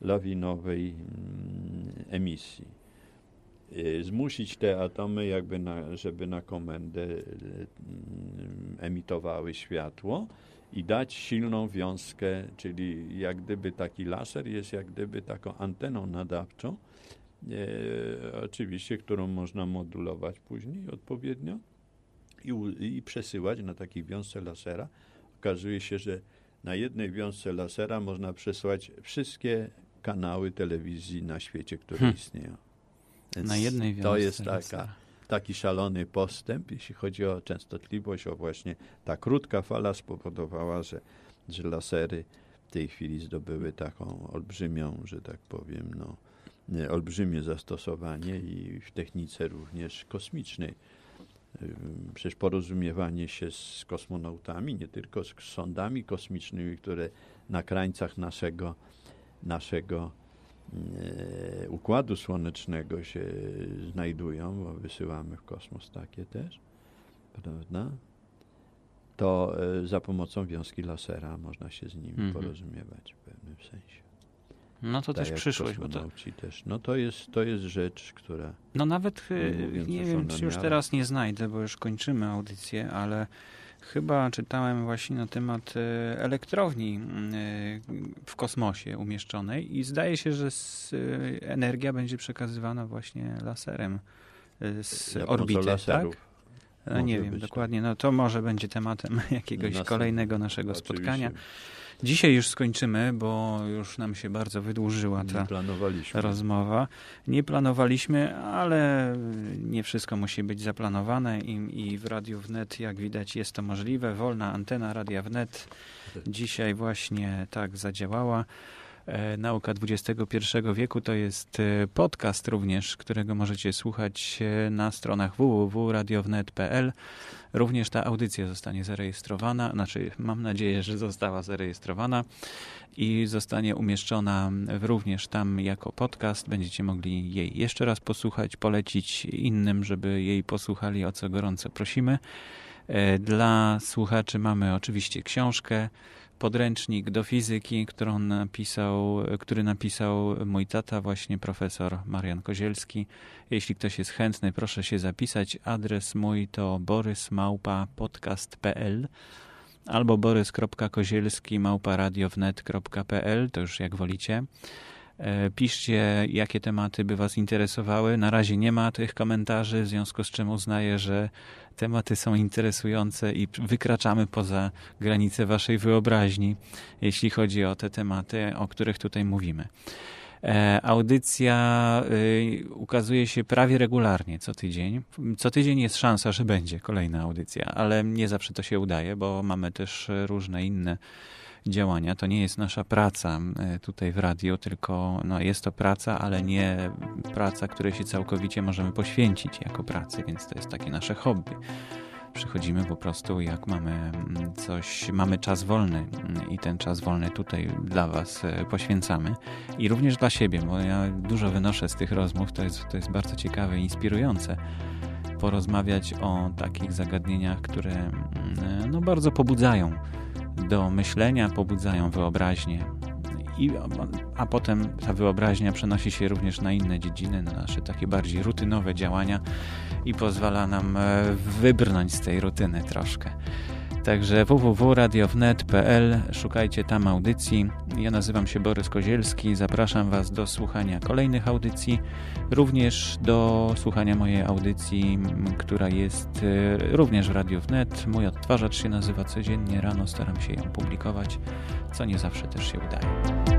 B: lawinowej mm, emisji. Y, Zmusić te atomy jakby na, żeby na komendę y, mm, emitowały światło i dać silną wiązkę, czyli jak gdyby taki laser jest jak gdyby taką anteną nadawczą, e, oczywiście, którą można modulować później odpowiednio i, i przesyłać na takiej wiązce lasera. Okazuje się, że na jednej wiązce lasera można przesłać wszystkie kanały telewizji na świecie, które
A: Hmm.
B: istnieją. Więc
A: Na jednej wiązce.
B: to jest taka, taki szalony postęp, jeśli chodzi o częstotliwość, o właśnie ta krótka fala spowodowała, że, że lasery w tej chwili zdobyły taką olbrzymią, że tak powiem, no, olbrzymie zastosowanie i w technice również kosmicznej. Ym, Przecież porozumiewanie się z kosmonautami, nie tylko z sondami kosmicznymi, które na krańcach naszego, naszego e, układu słonecznego się znajdują, bo wysyłamy w kosmos takie też, prawda? To e, za pomocą wiązki lasera można się z nimi
A: Mhm.
B: porozumiewać w pewnym sensie.
A: No to
B: tak
A: też
B: jak
A: przyszłość, bo to,
B: też. No to jest, to jest rzecz, która...
A: no nawet
B: No,
A: y,
B: mówiąc
A: nie wiem, czy już teraz nie znajdę, bo już kończymy audycję, ale chyba czytałem właśnie na temat y, elektrowni y, w kosmosie umieszczonej i zdaje się, że energia będzie przekazywana właśnie laserem z orbity, tak? E, Nie wiem
B: być,
A: dokładnie, no to może będzie tematem jakiegoś kolejnego naszego
B: Oczywiście.
A: spotkania. Dzisiaj już skończymy, bo już nam się bardzo wydłużyła ta
B: Nie planowaliśmy.
A: rozmowa. Nie planowaliśmy, ale nie wszystko musi być zaplanowane i, i w Radiu Wnet, jak widać, jest to możliwe. Wolna antena Radia Wnet dzisiaj właśnie tak zadziałała. E, Nauka XXI wieku to jest e, podcast również, którego możecie słuchać e, na stronach www.radiownet.pl. Również ta audycja zostanie zarejestrowana, znaczy mam nadzieję, że została zarejestrowana i zostanie umieszczona również tam jako podcast. Będziecie mogli jej jeszcze raz posłuchać, polecić innym, żeby jej posłuchali, o co gorąco prosimy. Dla słuchaczy mamy oczywiście książkę, podręcznik do fizyki, którą napisał, który napisał mój tata, właśnie profesor Marian Kozielski. Jeśli ktoś jest chętny, proszę się zapisać. Adres mój to borysmałpa.podcast.pl albo borys.kozielski małparadiownet.pl, to już jak wolicie. E, Piszcie, jakie tematy by Was interesowały. Na razie nie ma tych komentarzy, w związku z czym uznaję, że tematy są interesujące i wykraczamy poza granice Waszej wyobraźni, jeśli chodzi o te tematy, o których tutaj mówimy. E, Audycja y, ukazuje się prawie regularnie co tydzień. Co tydzień jest szansa, że będzie kolejna audycja, ale nie zawsze to się udaje, bo mamy też różne inne działania. To nie jest nasza praca e, tutaj w radiu, tylko no, jest to praca, ale nie praca, której się całkowicie możemy poświęcić jako pracy, więc to jest takie nasze hobby. Przychodzimy po prostu, jak mamy mm, coś, mamy czas wolny mm, i ten czas wolny tutaj dla Was e, poświęcamy i również dla siebie, bo ja dużo wynoszę z tych rozmów, to jest, to jest bardzo ciekawe i inspirujące porozmawiać o takich zagadnieniach, które mm, no, bardzo pobudzają do myślenia, pobudzają wyobraźnię. I, a, potem ta wyobraźnia przenosi się również na inne dziedziny, na nasze takie bardziej rutynowe działania i pozwala nam e, wybrnąć z tej rutyny troszkę. Także www.radiownet.pl, szukajcie tam audycji. Ja nazywam się Borys Kozielski, zapraszam Was do słuchania kolejnych audycji, również do słuchania mojej audycji, która jest e, również w Radiu Wnet. Mój odtwarzacz się nazywa codziennie, rano staram się ją publikować, co nie zawsze też się udaje.